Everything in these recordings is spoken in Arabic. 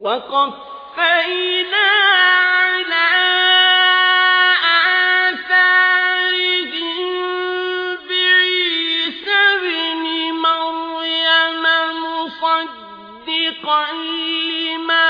وقفينا على آثارهم بعيسى ابن مريم مصدقا لما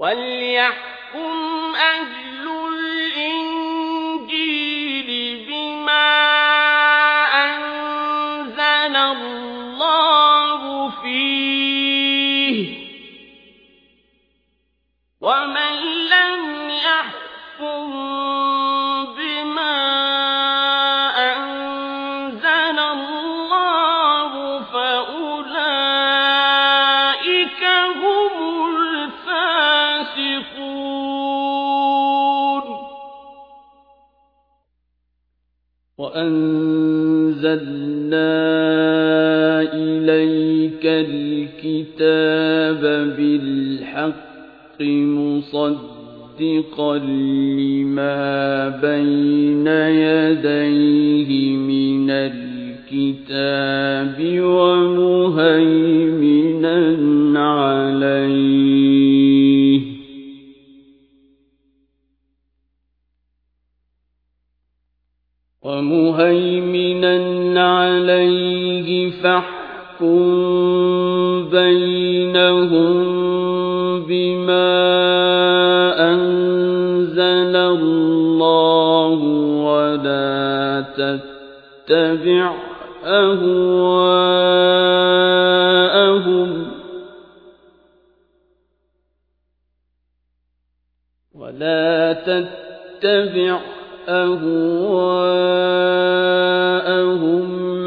وليحكم أهل الإنجيل بما أنزل الله فيه ومن لم يحكم وأنزلنا إليك الكتاب بالحق مصدقا لما بين يديه من الكتاب ومهيمنا ومهيمنا عليه فاحكم بينهم بما أنزل الله ولا تتبع أهواءهم ولا تتبع أهواءهم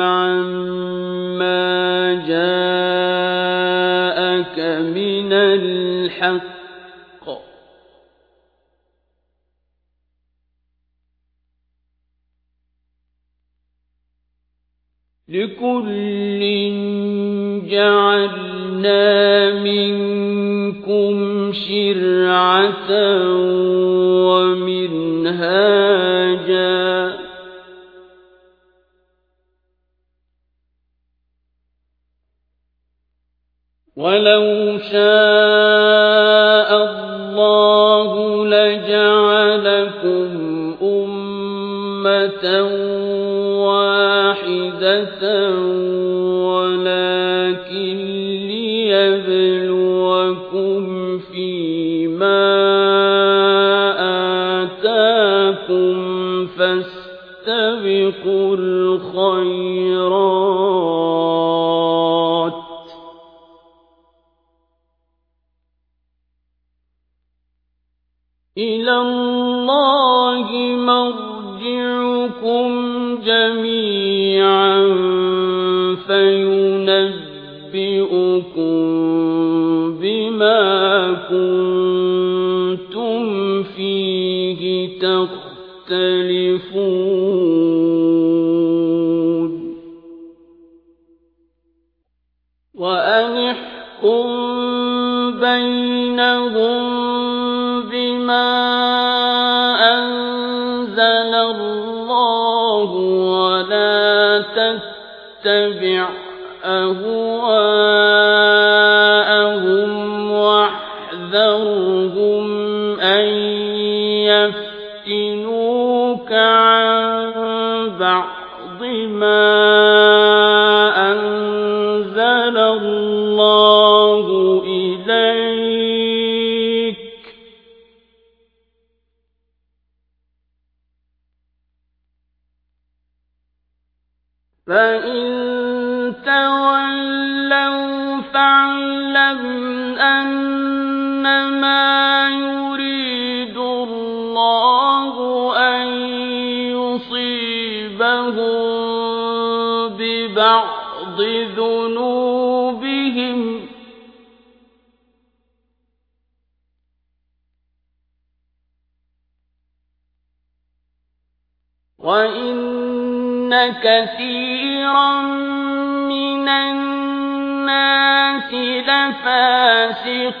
عما جاءك من الحق. لكل جعلنا منكم شرعة ومنهاجا ولو شاء الله لجعلكم أمة واحدة فيما آتاكم فاستبقوا الخيرات إلى الله مرجعكم جميعا فينبئكم بما كنتم فيه تختلفون. وأن بينهم بما أنزل الله ولا تتبع أهواءهم. وَذَرْهُمْ أَن يَفْتِنُوكَ عَن بَعْضِ مَا أَنزَلَ اللَّهُ إِلَيْكَ ۖ فَإِن ببعض ذنوبهم وإن كثيرا من الناس لفاسقون